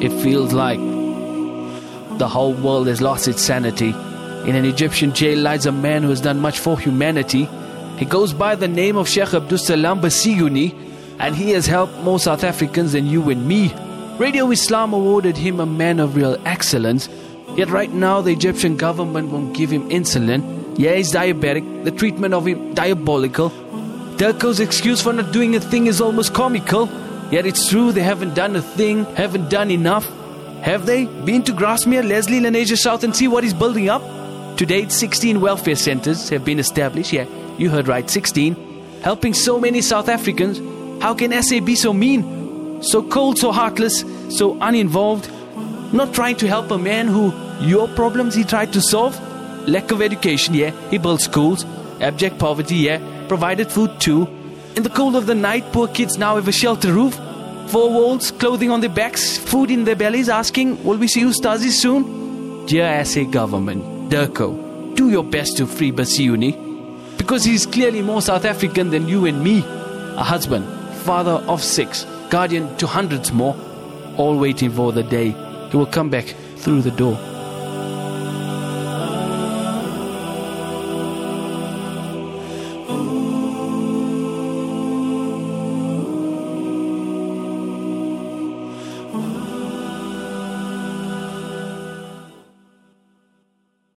It feels like the whole world has lost its sanity. In an Egyptian jail lies a man who has done much for humanity. He goes by the name of Sheikh Abdul Salam Bassiouni, and he has helped more South Africans than you and me. Radio Islam awarded him a man of real excellence. Yet right now the Egyptian government won't give him insulin. Yeah, he's diabetic. The treatment of him diabolical. DIRCO's excuse for not doing a thing is almost comical. Yet it's true they haven't done a thing, haven't done enough. Have they? Been to Grasmere, Leslie, Lenasia South and see what he's building up? To date, 16 welfare centers have been established. Yeah, you heard right, 16. Helping so many South Africans. How can SA be so mean? So cold, so heartless, so uninvolved? Not trying to help a man who your problems he tried to solve? Lack of education, yeah. He built schools. Abject poverty, yeah. Provided food too. In the cold of the night, poor kids now have a shelter roof. Four walls, clothing on their backs, food in their bellies, asking, Will we see Ustazi soon? Dear SA government, DIRCO, do your best to free Bassiouni. Because he's clearly more South African than you and me. A husband, father of six, guardian to hundreds more, all waiting for the day he will come back through the door.